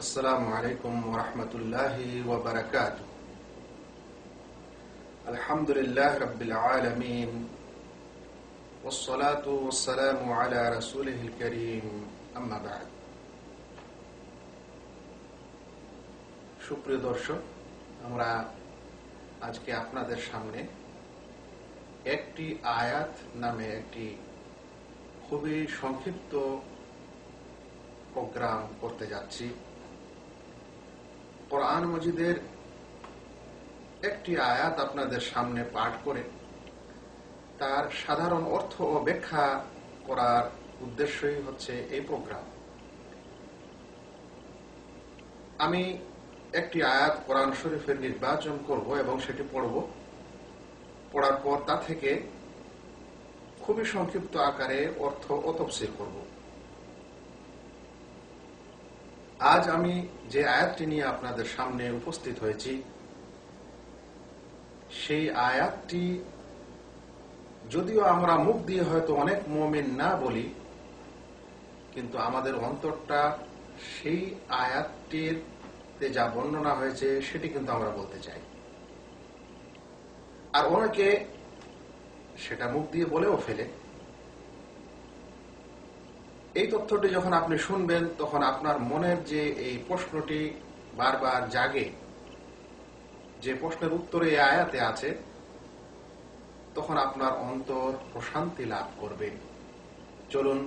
السلام عليكم ورحمة الله وبركاته الحمد لله رب العالمين والصلاة والسلام على رسوله الكريم أما بعد সুপ্রিয় দর্শক আমরা আজকে আপনাদের সামনে একটি আয়াত নামে একটি খুবই সংক্ষিপ্ত প্রোগ্রাম করতে যাচ্ছি কোরআন মজিদের একটি আয়াত আপনাদের সামনে পাঠ করে। তার সাধারণ অর্থ ও ব্যাখ্যা করার উদ্দেশ্যই হচ্ছে এই প্রোগ্রাম। আমি একটি আয়াত কোরআন শরীফের নির্বাচন করব এবং সেটি পড়ব। পড়ার পর তা থেকে খুবই সংক্ষিপ্ত আকারে অর্থ ও তফসিল করব। আজ আমি যে আয়াতটি নিয়ে আপনাদের সামনে উপস্থিত হয়েছি, সেই আয়াতটি যদিও আমরা মুখ দিয়ে হয়তো অনেক মোমেন না বলি, কিন্তু আমাদের অন্তরটা সেই আয়াতটির যা বর্ণনা হয়েছে সেটি কিন্তু আমরা বলতে চাই। আর অনেকে সেটা মুখ দিয়ে বলেও ফেলে। এই তথ্যটি যখন আপনি শুনবেন, তখন আপনার মনের যে এই প্রশ্নটি বারবার জাগে, যে প্রশ্নের উত্তরে এই আয়াতে আছে, তখন আপনার অন্তর প্রশান্তি লাভ করবে। চলুন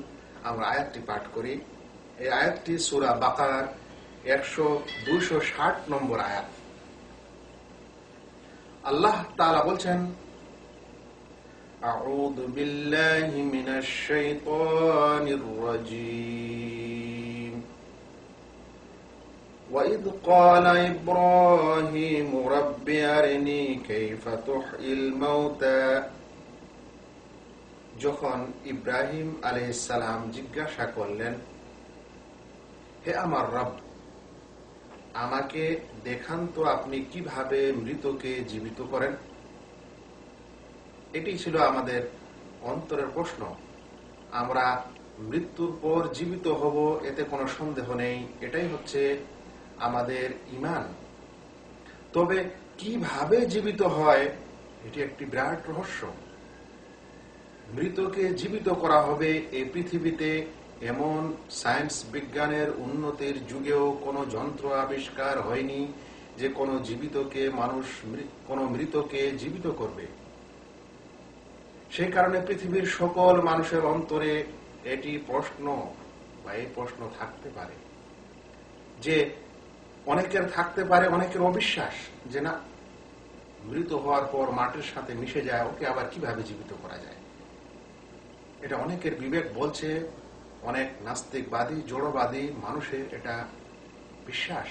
আমরা আয়াতটি পাঠ করি। এই আয়াতটি সুরা বাকার একশো দুইশো ষাট নম্বর আয়াত। আল্লাহ তালা বলছেন أعوذ بالله من الشيطان الرجيم وإذ قال إبراهيم رب أرني كيف تحيي الموتى যখন ইব্রাহিম আলাইসালাম জিজ্ঞাসা করলেন হে আমার রব আমাকে দেখান তো আপনি কিভাবে মৃতকে জীবিত করেন এটি ছিল আমাদের অন্তরের প্রশ্ন। আমরা মৃত্যুর পর জীবিত হব, এতে কোনো সন্দেহ নেই। এটাই হচ্ছে আমাদের ইমান। তবে কীভাবে জীবিত হয়, এটি একটি বিরাট রহস্য। মৃতকে জীবিত করা হবে এই পৃথিবীতে এমন সায়েন্স বিজ্ঞানের উন্নতির যুগেও কোনো যন্ত্র আবিষ্কার হয়নি যে কোনো জীবিতকে মানুষ কোনো মৃতকে জীবিত করবে। সেই কারণে পৃথিবীর সকল মানুষের অন্তরে এটি প্রশ্ন বা এই প্রশ্ন থাকতে পারে। যে অনেকের থাকতে পারে, অনেকের অবিশ্বাস যে না, মৃত হওয়ার পর মাটির সাথে মিশে যায়, ওকে আবার কীভাবে জীবিত করা যায়? এটা অনেকের বিবেক বলছে, অনেক নাস্তিকবাদী, জড়বাদী মানুষের এটা বিশ্বাস।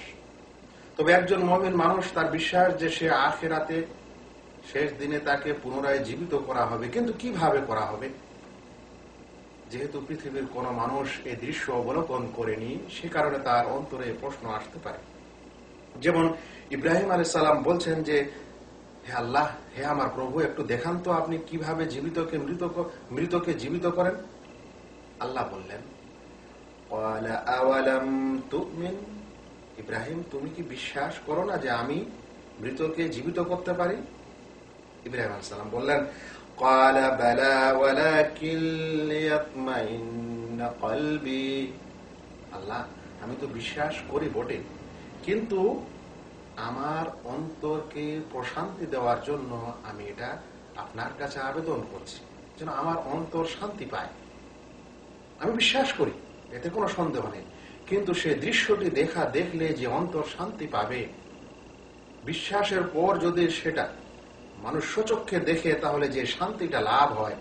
তবে একজন মমিন মানুষ তার বিশ্বাস যে সে আখেরাতে শেষ দিনে তাকে পুনরায় জীবিত করা হবে। কিন্তু কীভাবে করা হবে? যেহেতু পৃথিবীর কোন মানুষ এই দৃশ্য অবলোকন করেনি, সে কারণে তার অন্তরে প্রশ্ন আসতে পারে। যেমন ইব্রাহিম আলী সালাম বলছেন যে, হে আল্লাহ, হে আমার প্রভু, একটু দেখান তো আপনি কীভাবে জীবিতকে মৃত মৃতকে জীবিত করেন। আল্লাহ বললেন ইব্রাহিম, তুমি কি বিশ্বাস করো না যে আমি মৃতকে জীবিত করতে পারি? ইব্রাহিম আলাইসালাম বললেন قال بلى ولكن ليطمئن قلبي আল্লাহ আমি তো বিশ্বাস করি বটে কিন্তু আমার অন্তরকে প্রশান্তি দেওয়ার জন্য আমি এটা আপনার কাছে আবেদন করছি যেন আমার অন্তর শান্তি পায় আমি বিশ্বাস করি এতে কোনো সন্দেহ নেই কিন্তু সে দৃশ্যটি দেখা দেখলে যে অন্তর শান্তি পাবে বিশ্বাসের পর যদি সেটা মানুষ সচক্ষে দেখে তাহলে যে শান্তিটা লাভ হয়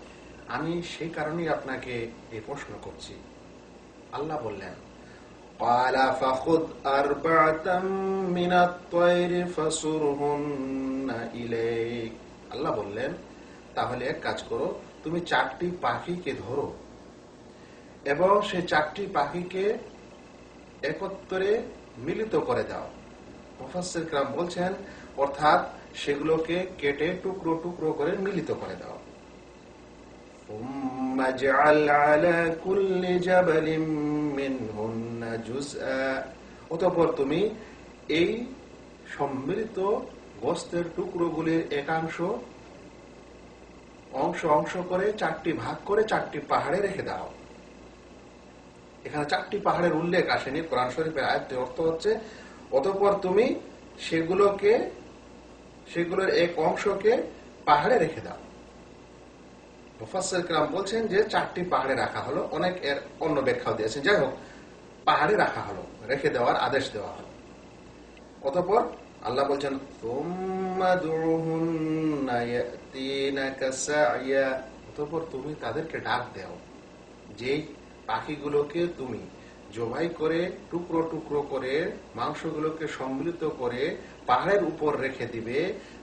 আমি সেই কারণেই আপনাকে এই প্রশ্ন করছি আল্লাহ বললেন قال فخذ أربعة من الطير فصرهن إليك আল্লাহ বললেন তাহলে এক কাজ করো তুমি চারটি পাখিকে ধরো এবং সেই চারটি পাখিকে একত্রে মিলিত করে দাও মুফাসসির کرام বলছেন অর্থাৎ সেগুলোকে কেটে টুকরো টুকরো করে মিলিত করে দাও ثم اجعل على كل جبل منهن جزءا অতঃপর তুমি এই সম্মিলিত গোস্তের টুকরোগুলির একাংশ অংশ অংশ করে চারটি ভাগ করে চারটি পাহাড়ে রেখে দাও এখানে চারটি পাহাড়ের উল্লেখ আসেনি কোরআন শরীফের আয়ত্তের অর্থ হচ্ছে অতঃপর তুমি সেগুলোকে সেগুলোর এক অংশকে পাহাড়ে রেখে দাও। মুফাসের কালাম বলছেন যে চারটি পাহাড়ে রাখা হলো, অনেক এর অন্য ব্যাখ্যাও দিয়েছেন। যাই হোক, পাহাড়ে রাখা হলো, রেখে দেওয়ার আদেশ দেওয়া হলো। অতপর আল্লাহ বলছেন অতপর তুমি তাদেরকে ডাক দেও, যেই পাখিগুলোকে তুমি জবাই করে, টুকরো টুকরো করে, মাংসগুলোকে সম্মিলিত করে পাহাড়ের উপর রেখে দিবে।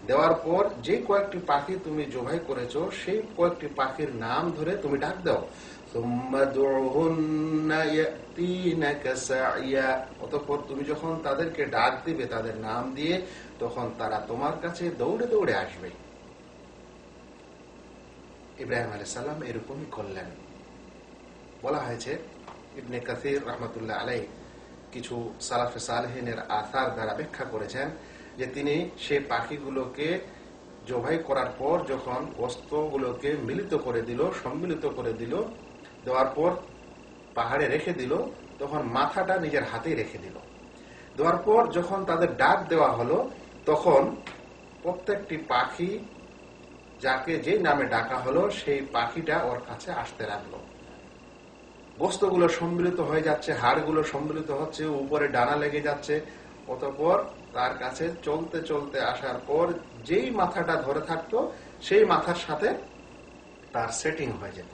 দেওয়ার পর যে কয়েকটি পাখি তুমি জবাই করেছ, সেই কয়েকটি পাখির নাম ধরে তুমি ডাক দাও। অতঃপর তুমি যখন তাদেরকে ডাক দিবে, তাদের নাম দিয়ে, তখন তারা তোমার কাছে দৌড়ে দৌড়ে আসবে। ইব্রাহিম আলাইসাল্লাম এরকমই করলেন। বলা হয়েছে ইবনে কাসির রহমতুল্লাহ আলাই কিছু সালাফে সালহিনের আসার দ্বারা ব্যাখ্যা করেছেন যে তিনি সে পাখিগুলোকে জবাই করার পর যখন বস্ত্রগুলোকে মিলিত করে দিল, সম্মিলিত করে দিল, দেওয়ার পর পাহাড়ে রেখে দিল, তখন মাথাটা নিজের হাতেই রেখে দিল। দেওয়ার পর যখন তাদের ডাক দেওয়া হলো, তখন প্রত্যেকটি পাখি যাকে যে নামে ডাকা হলো, সেই পাখিটা ওর কাছে আসতে লাগল। বস্তুগুলো সম্মিলিত হয়ে যাচ্ছে, হাড়গুলো সম্মিলিত হচ্ছে, উপরে ডানা লেগে যাচ্ছে। অতপর তার কাছে চলতে চলতে আসার পর যেই মাথাটা ধরে থাকতো, সেই মাথার সাথে তার সেটিং হয়ে যেত।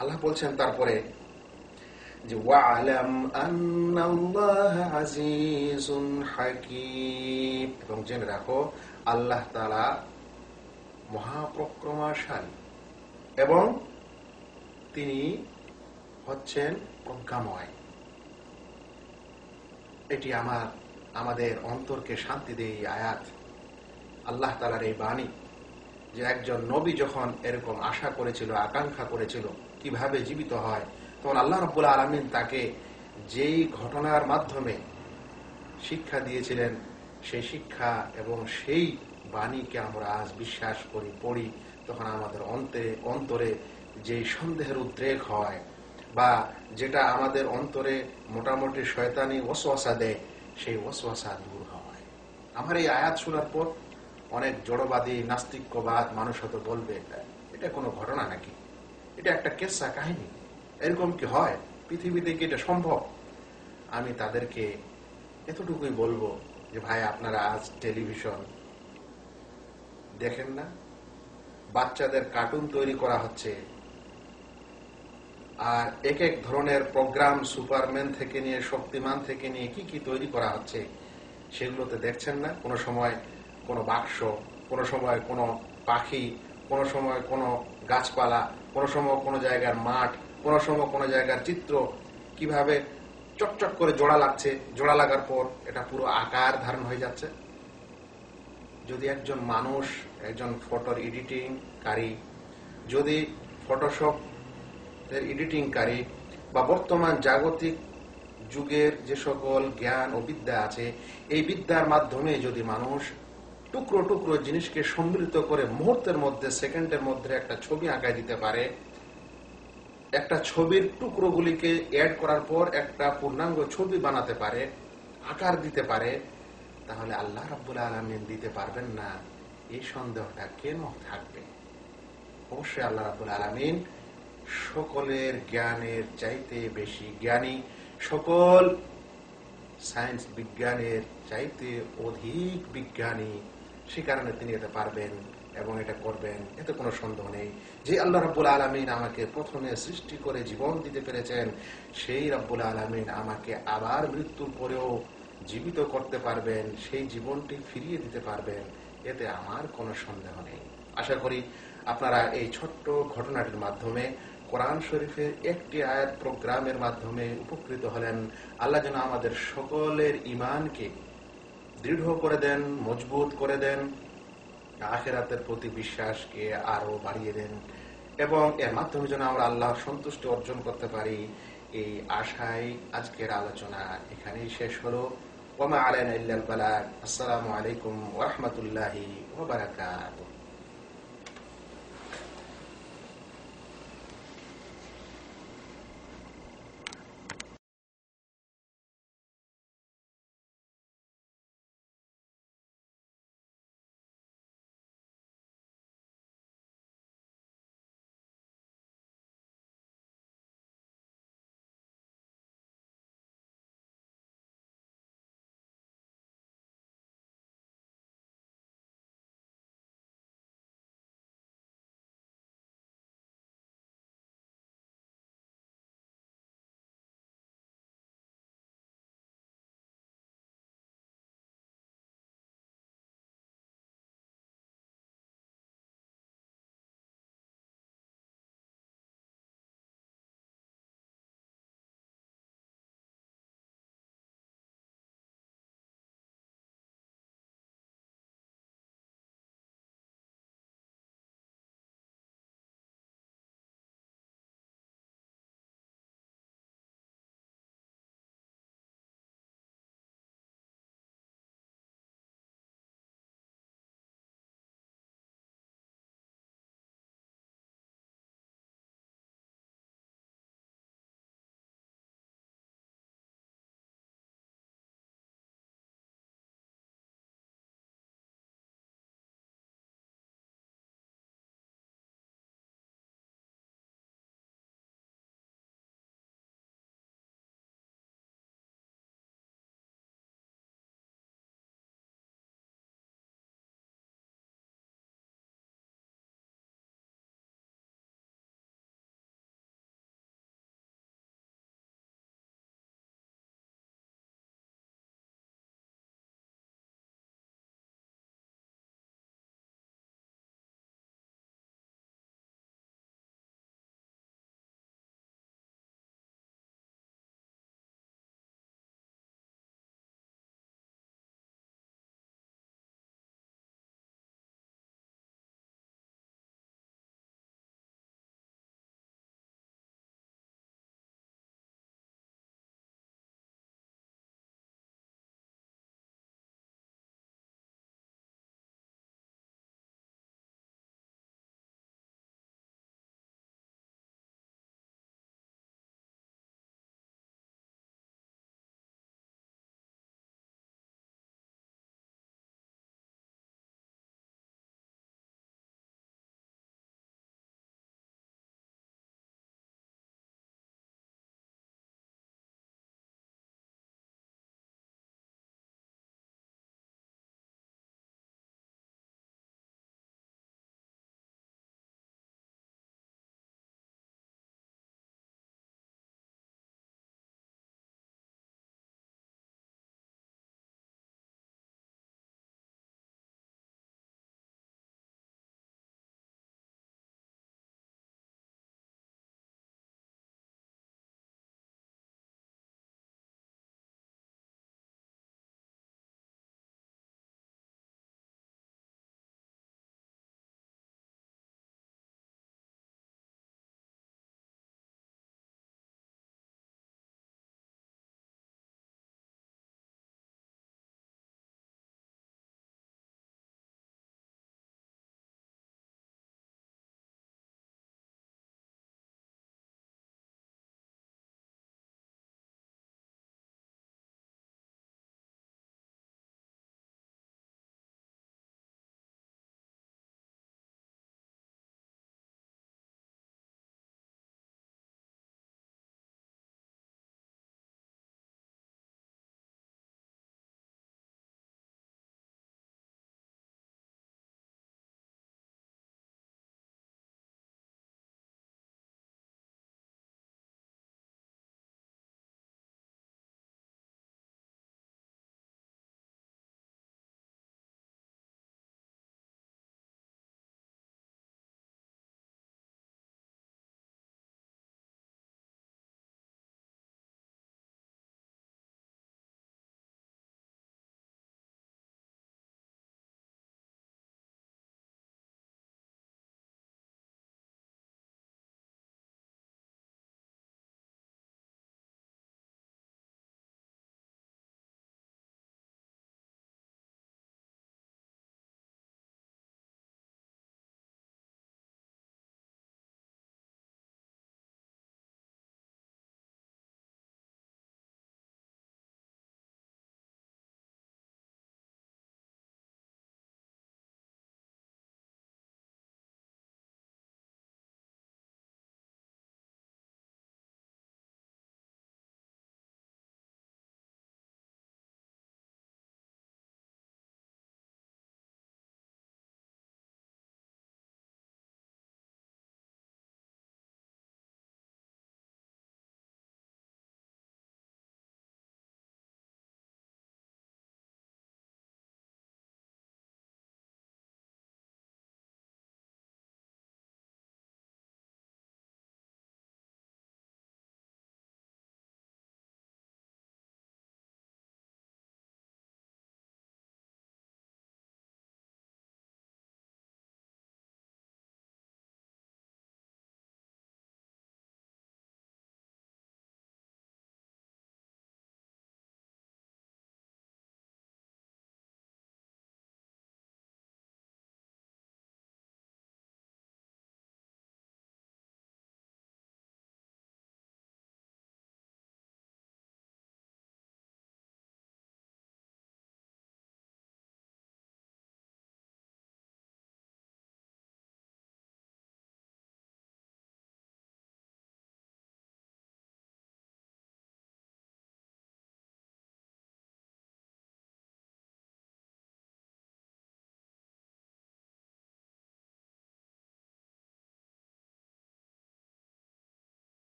আল্লাহ বলছেন তারপরে যে এবং জেনে রাখো, আল্লাহ তাআলা মহাপ্রক্রমাশালী এবং তিনি হচ্ছেন প্রজ্ঞাময় এটি আমার, আমাদের অন্তরকে শান্তি দেয় এই আয়াত। আল্লাহ তালার এই বাণী যে একজন নবী যখন এরকম আশা করেছিল, আকাঙ্ক্ষা করেছিল, কীভাবে জীবিত হয়, তখন আল্লাহ রব্বুল আলমিন তাকে যেই ঘটনার মাধ্যমে শিক্ষা দিয়েছিলেন, সেই শিক্ষা এবং সেই বাণীকে আমরা আজ বিশ্বাস করি, পড়ি, তখন আমাদের অন্তরে অন্তরে যে সন্দেহের উদ্রেক হয় বা যেটা আমাদের অন্তরে মোটামুটি শয়তানি ওসওয়াসা দেয়, সেই ওসওয়াসা দূর হয়। আমার এই আয়াত শোনার পর অনেক জড়বাদী, নাস্তিক্যবাদ মানুষ হয়তো বলবে এটা কোনো ঘটনা নাকি? এটা একটা কেসা কাহিনী। এরকম কি হয়? পৃথিবীতে কি এটা সম্ভব? আমি তাদেরকে এতটুকুই বলব যে, ভাই, আপনারা আজ টেলিভিশন দেখেন না? বাচ্চাদের কার্টুন তৈরি করা হচ্ছে আর এক এক ধরনের প্রোগ্রাম সুপারম্যান থেকে নিয়ে, শক্তিমান থেকে নিয়ে কি কি তৈরি করা হচ্ছে, সেগুলোতে দেখছেন না। কোনো সময় কোনো বাক্স, কোনো সময় কোনো পাখি, কোনো সময় কোনো গাছপালা, কোনো সময় কোনো জায়গার মাঠ, কোনো সময় কোনো জায়গার চিত্র। কীভাবে চকচক করে জোড়া লাগছে, জোড়া লাগার পর এটা পুরো আকার ধারণ হয়ে যাচ্ছে। যদি একজন মানুষ, একজন ফটোর এডিটিং কারি, যদি ফটোশপ এডিটিংকারী বা বর্তমান জাগতিক যুগের যে সকল জ্ঞান ও বিদ্যা আছে, এই বিদ্যার মাধ্যমে যদি মানুষ টুকরো টুকরো জিনিসকে সম্মিলিত করে মুহূর্তের মধ্যে, সেকেন্ডের মধ্যে একটা ছবি আঁকায় দিতে পারে, একটা ছবির টুকরোগুলিকে অ্যাড করার পর একটা পূর্ণাঙ্গ ছবি বানাতে পারে, আকার দিতে পারে, তাহলে আল্লাহ রাব্বুল আলমিন দিতে পারবেন না। এই সন্দেহটা কেন থাকবে? অবশ্যই আল্লাহ রাব্বুল আলমিন সকলের জ্ঞানের চাইতে বেশি জ্ঞানী, সকল সায়েন্স বিজ্ঞানের চাইতে অধিক বিজ্ঞানী, সে কারণে তিনি এটা পারবেন এবং এটা করবেন, এতে কোনো সন্দেহ নেই। যে আল্লাহ রাব্বুল আলমিন আমাকে প্রথমে সৃষ্টি করে জীবন দিতে পেরেছেন, সেই রাব্বুল আলমিন আমাকে আবার মৃত্যুর পরেও জীবিত করতে পারবেন, সেই জীবনটি ফিরিয়ে দিতে পারবেন, এতে আমার কোনো সন্দেহ নেই। আশা করি আপনারা এই ছোট্ট ঘটনাটির মাধ্যমে কোরআন শরীফের একটি আয়াত প্রোগ্রামের মাধ্যমে উপকৃত হলেন। আল্লাহ যেন আমাদের সকলের ইমানকে দৃঢ় করে দেন, মজবুত করে দেন। আখেরাতের প্রতি বিশ্বাসকে আরও বাড়িয়ে দেন। এবং এর মাধ্যমে যেন আমরা আল্লাহর সন্তুষ্টি অর্জন করতে পারি। এই আশায় আজকের আলোচনা এখানেই শেষ হলো। ওমা আলাইনা আসসালামু আলাইকুম ওয়া রাহমাতুল্লাহি ওয়া বারাকাতুহু।